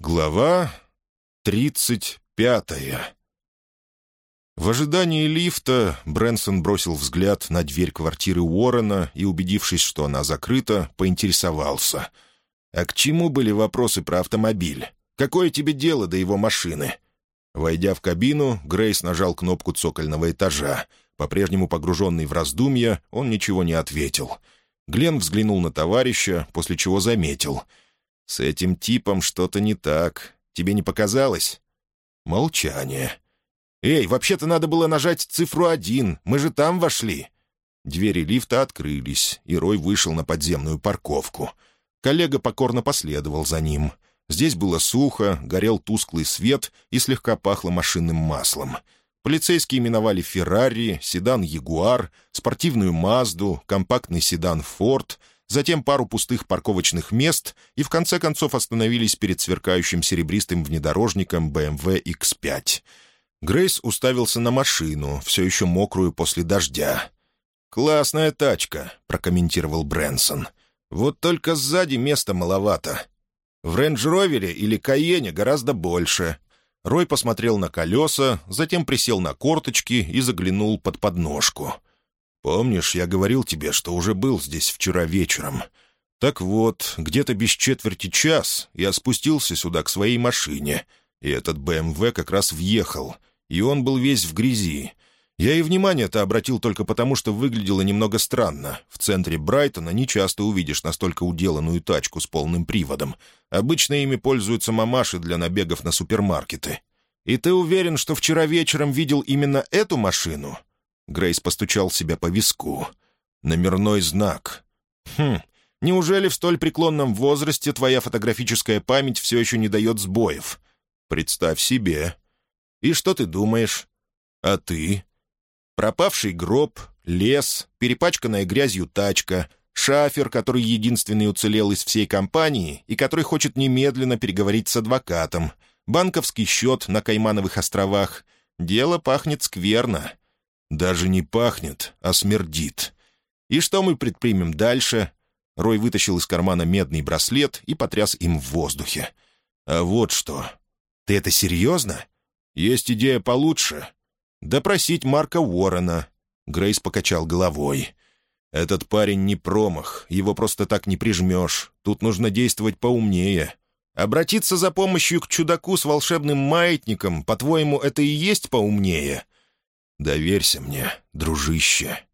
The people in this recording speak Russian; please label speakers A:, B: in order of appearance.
A: Глава тридцать пятая В ожидании лифта Брэнсон бросил взгляд на дверь квартиры Уоррена и, убедившись, что она закрыта, поинтересовался. «А к чему были вопросы про автомобиль? Какое тебе дело до его машины?» Войдя в кабину, Грейс нажал кнопку цокольного этажа. По-прежнему погруженный в раздумья, он ничего не ответил. Глен взглянул на товарища, после чего заметил — «С этим типом что-то не так. Тебе не показалось?» Молчание. «Эй, вообще-то надо было нажать цифру один. Мы же там вошли». Двери лифта открылись, и Рой вышел на подземную парковку. Коллега покорно последовал за ним. Здесь было сухо, горел тусклый свет и слегка пахло машинным маслом. Полицейские миновали «Феррари», седан «Ягуар», спортивную «Мазду», компактный седан «Форд», затем пару пустых парковочных мест и в конце концов остановились перед сверкающим серебристым внедорожником BMW X5. Грейс уставился на машину, все еще мокрую после дождя. «Классная тачка», — прокомментировал Брэнсон. «Вот только сзади места маловато. В рейндж-ровере или Каене гораздо больше». Рой посмотрел на колеса, затем присел на корточки и заглянул под подножку — «Помнишь, я говорил тебе, что уже был здесь вчера вечером? Так вот, где-то без четверти час я спустился сюда к своей машине, и этот БМВ как раз въехал, и он был весь в грязи. Я и внимание-то обратил только потому, что выглядело немного странно. В центре Брайтона не часто увидишь настолько уделанную тачку с полным приводом. Обычно ими пользуются мамаши для набегов на супермаркеты. И ты уверен, что вчера вечером видел именно эту машину?» Грейс постучал себя по виску. «Номерной знак. Хм, неужели в столь преклонном возрасте твоя фотографическая память все еще не дает сбоев? Представь себе. И что ты думаешь? А ты? Пропавший гроб, лес, перепачканная грязью тачка, шафер, который единственный уцелел из всей компании и который хочет немедленно переговорить с адвокатом, банковский счет на Каймановых островах. Дело пахнет скверно. Даже не пахнет, а смердит. И что мы предпримем дальше? Рой вытащил из кармана медный браслет и потряс им в воздухе. «А вот что. Ты это серьезно? Есть идея получше. Допросить Марка Уоррена». Грейс покачал головой. «Этот парень не промах, его просто так не прижмешь. Тут нужно действовать поумнее. Обратиться за помощью к чудаку с волшебным маятником, по-твоему, это и есть поумнее?» «Доверься мне, дружище»,